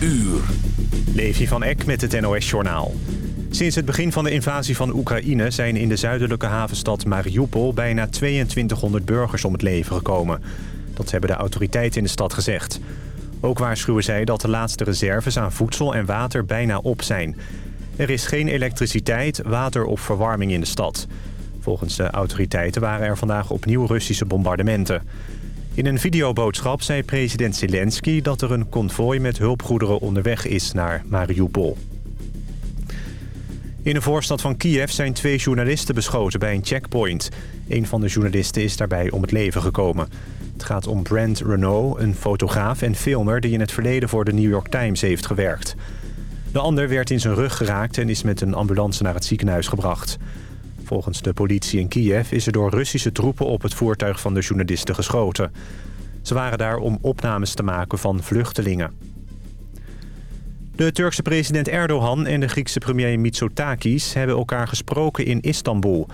uur. Levi van Eck met het NOS-journaal. Sinds het begin van de invasie van Oekraïne... zijn in de zuidelijke havenstad Mariupol bijna 2200 burgers om het leven gekomen. Dat hebben de autoriteiten in de stad gezegd. Ook waarschuwen zij dat de laatste reserves aan voedsel en water bijna op zijn. Er is geen elektriciteit, water of verwarming in de stad. Volgens de autoriteiten waren er vandaag opnieuw Russische bombardementen. In een videoboodschap zei president Zelensky dat er een konvooi met hulpgoederen onderweg is naar Mariupol. In de voorstad van Kiev zijn twee journalisten beschoten bij een checkpoint. Een van de journalisten is daarbij om het leven gekomen. Het gaat om Brent Renault, een fotograaf en filmer... die in het verleden voor de New York Times heeft gewerkt. De ander werd in zijn rug geraakt en is met een ambulance naar het ziekenhuis gebracht. Volgens de politie in Kiev is er door Russische troepen op het voertuig van de journalisten geschoten. Ze waren daar om opnames te maken van vluchtelingen. De Turkse president Erdogan en de Griekse premier Mitsotakis hebben elkaar gesproken in Istanbul.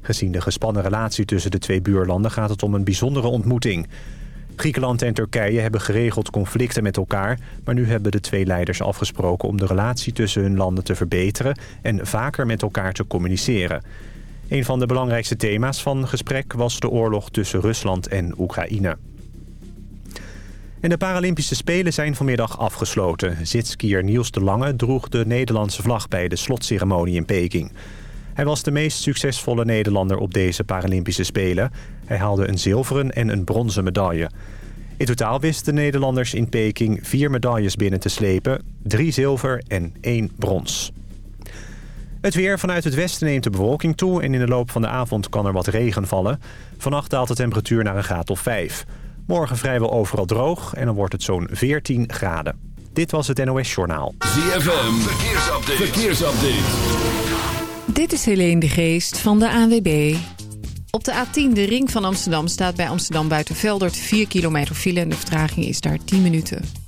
Gezien de gespannen relatie tussen de twee buurlanden gaat het om een bijzondere ontmoeting. Griekenland en Turkije hebben geregeld conflicten met elkaar... maar nu hebben de twee leiders afgesproken om de relatie tussen hun landen te verbeteren... en vaker met elkaar te communiceren. Een van de belangrijkste thema's van gesprek was de oorlog tussen Rusland en Oekraïne. En de Paralympische Spelen zijn vanmiddag afgesloten. Zitskier Niels de Lange droeg de Nederlandse vlag bij de slotceremonie in Peking. Hij was de meest succesvolle Nederlander op deze Paralympische Spelen. Hij haalde een zilveren en een bronzen medaille. In totaal wisten de Nederlanders in Peking vier medailles binnen te slepen. Drie zilver en één brons. Het weer vanuit het westen neemt de bewolking toe... en in de loop van de avond kan er wat regen vallen. Vannacht daalt de temperatuur naar een graad of 5. Morgen vrijwel overal droog en dan wordt het zo'n 14 graden. Dit was het NOS Journaal. ZFM, verkeersupdate. verkeersupdate. Dit is Helene de Geest van de ANWB. Op de A10, de ring van Amsterdam, staat bij Amsterdam Buitenveldert 4 kilometer file... en de vertraging is daar 10 minuten.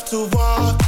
Have to walk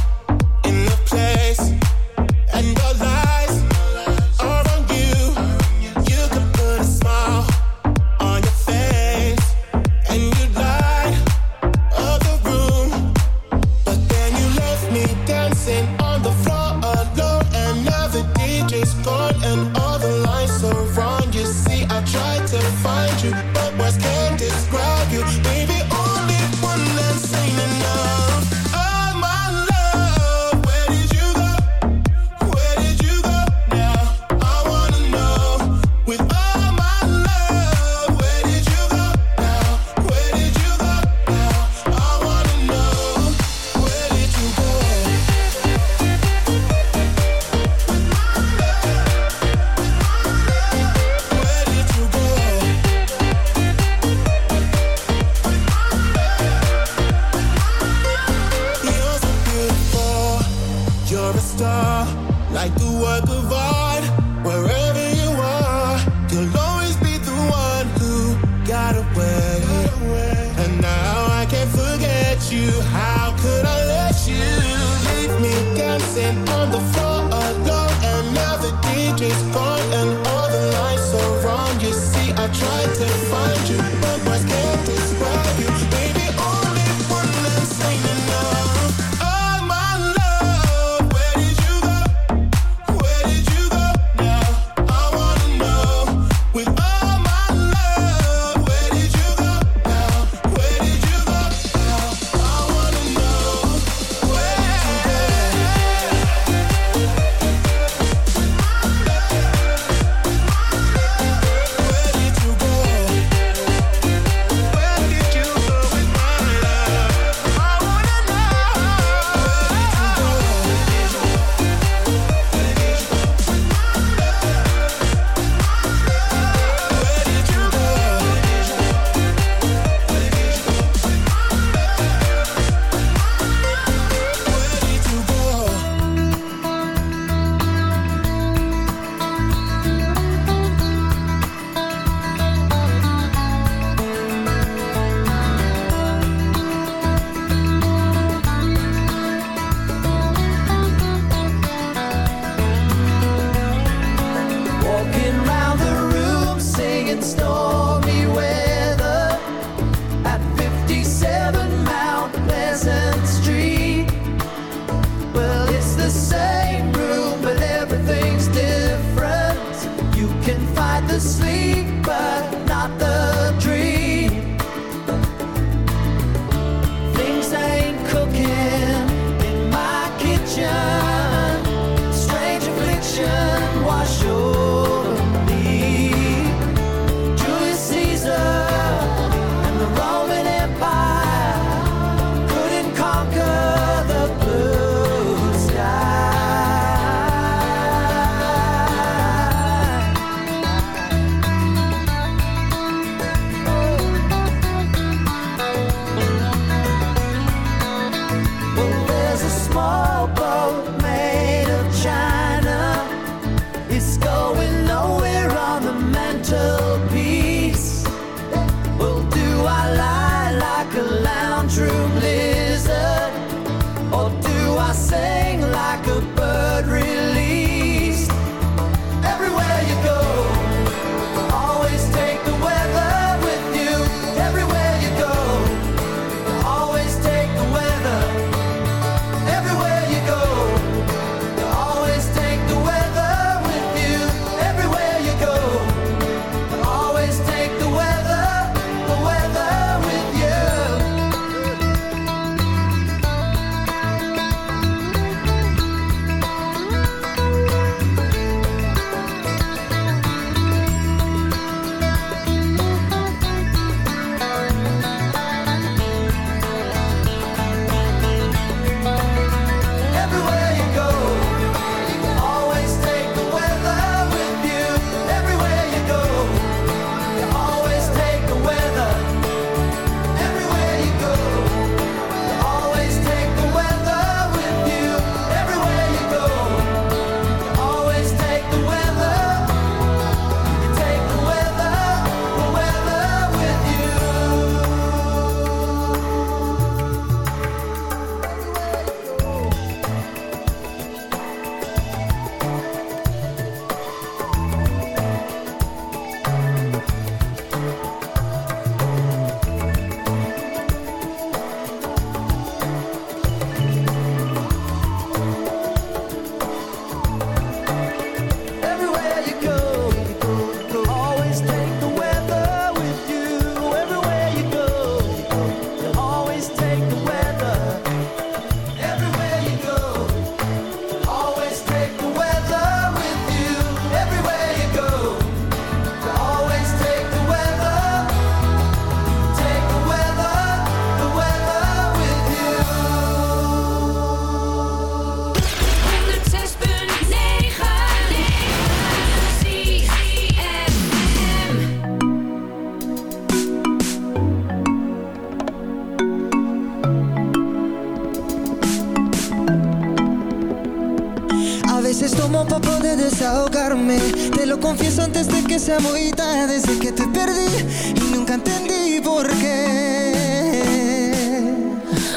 sea muy desde que te perdí y nunca entendí por qué.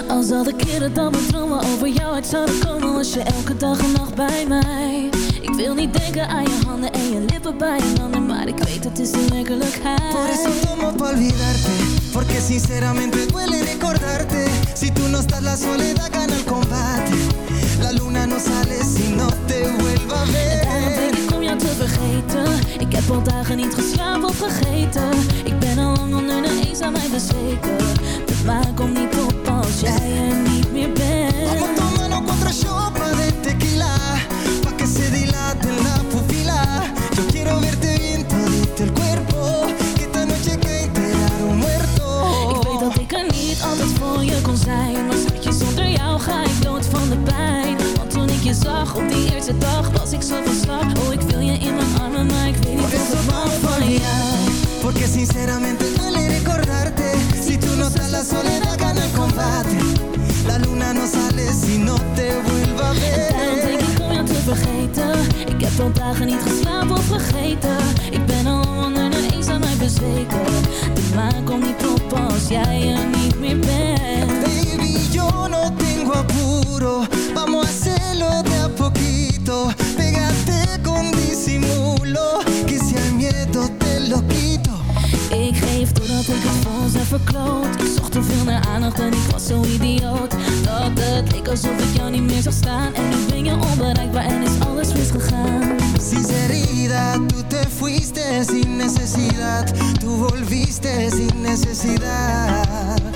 Als al de keren dat mijn dromen over jou uit zouden komen Was je elke dag en nacht bij mij. Ik wil niet denken aan je handen en je lippen bij een ander Maar ik weet het is de werkelijkheid. Por eso tomo pa olvidarte Porque sinceramente duele recordarte. Si tú no estás la soledad gana el combate. La luna no sale si no te vuelva a ver te vergeten. Ik heb al dagen niet geslapen of vergeten. Ik ben al lang onder de eens aan mij bezweken. De maan komt niet op als jij er niet meer bent. Vamos tomando cuatro shots de tequila. Pa' que se dilate la pupila Yo quiero verte bien todito el cuerpo. Que esta noche que enterar un muerto. Ik weet dat ik er niet altijd voor je kon zijn. Maar schatje zonder jou ga ik dood van de pijn. Want toen ik je zag op die eerste dag Was ik zo van slag. Oh ik wil Porque sinceramente duele recordarte. Si tú no estás la soledad gana el combate. La luna no sale si no te vuelva a ver. Daarom denk ik om jou te vergeten. Ik heb al dagen niet geslapen of vergeten. Ik ben al onder de eens aan mij bezweken. De maan komt niet op als jij er niet meer bent. Baby, yo no tengo apuro. Vamos a hacerlo de a poquito verkloot. Ik zocht te veel naar aandacht en ik was zo idioot. Dat het leek alsof ik jou niet meer zag staan. En nu ben je onbereikbaar en is alles misgegaan. Sinceridad, tú te fuiste sin necesidad. Tú volviste sin necesidad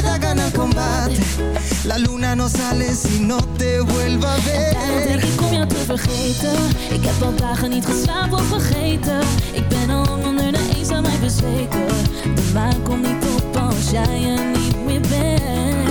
La luna no sale si no te vuelva a Daarom denk ver ik om jou te vergeten. Ik heb al dagen niet geslapen of vergeten. Ik ben al onder de eenzaamheid bezweken. De maan komt niet op als jij er niet meer bent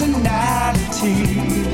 Personality.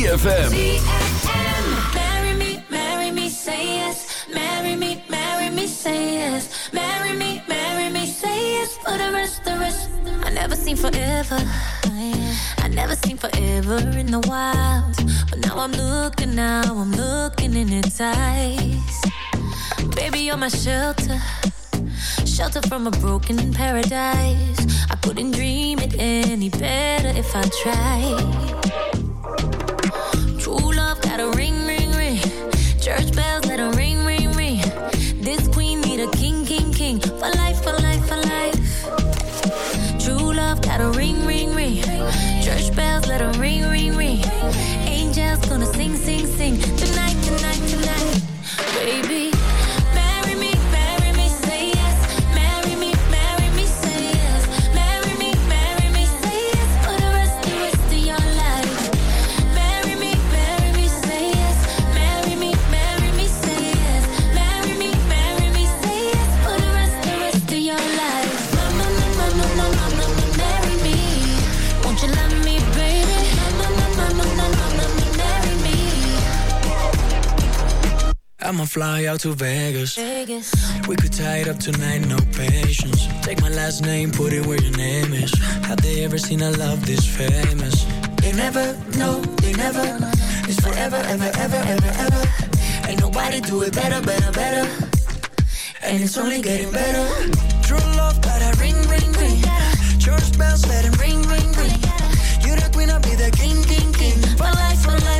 ZFM. Marry me, marry me, say yes. Marry me, marry me, say yes. Marry me, marry me, say yes. For the rest, the rest. I never seen forever. I never seen forever in the wild. But now I'm looking, now I'm looking in its eyes. Baby, you're my shelter. Shelter from a broken paradise. I couldn't dream it any better if I tried got a ring, ring, ring. Church bell. fly out to Vegas. Vegas. We could tie it up tonight, no patience. Take my last name, put it where your name is. Have they ever seen a love this famous? They never, no, they never. It's forever, ever, ever, ever, ever. Ain't nobody do it better, better, better. And it's only getting better. True love, but I ring, ring, ring. Church bells, let it ring, ring, ring. You're the queen, I'll be the king, king, king. For life, for life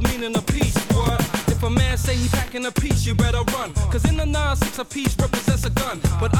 the meaning of peace. If a man say he packing a piece, you better run. Cause in the nine, six, a piece represents a gun. But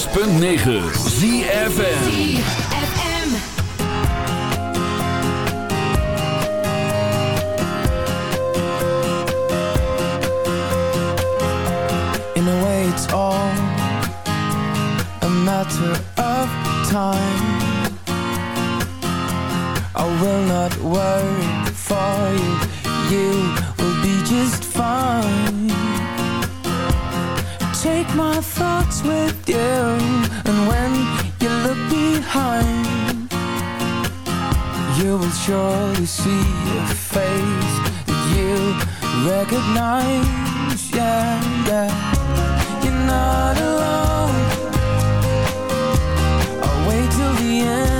106.9 ZFN thoughts with you And when you look behind You will surely see a face That you recognize. Yeah, yeah. You're not alone. I'll wait till the end.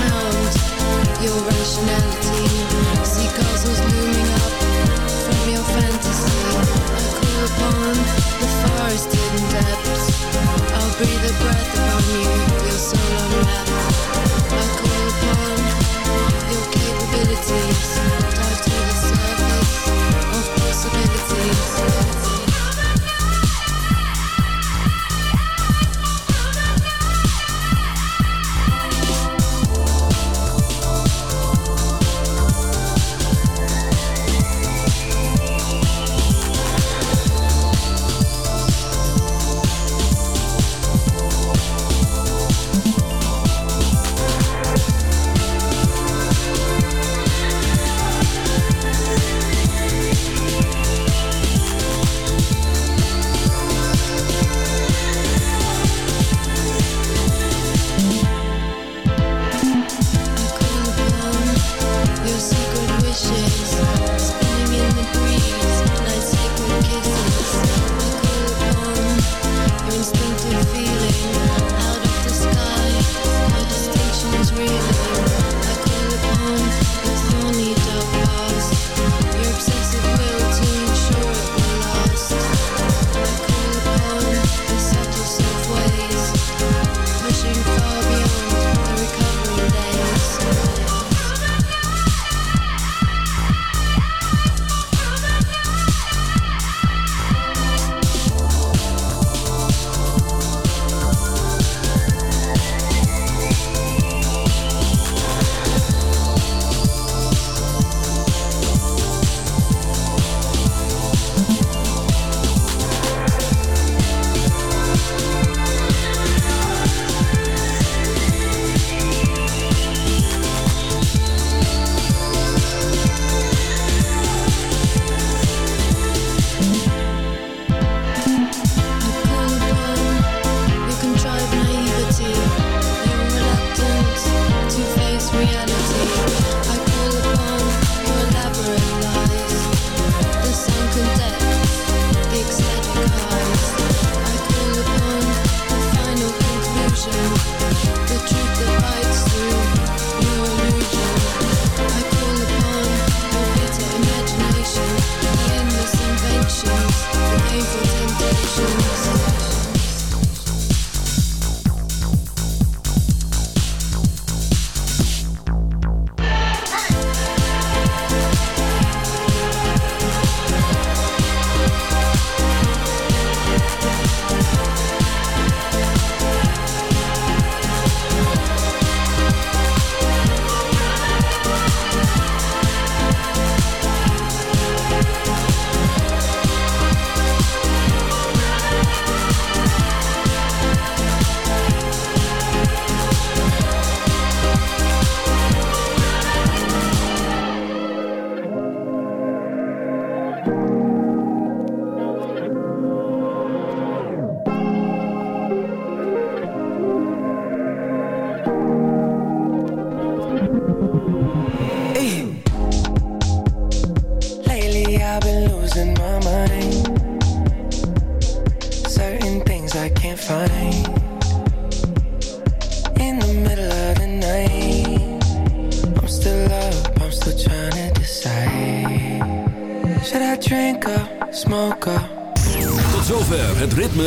Hound your rationality, see castles looming up from your fantasy. I call upon the depths. I'll breathe a breath upon you, your. I call upon your capabilities,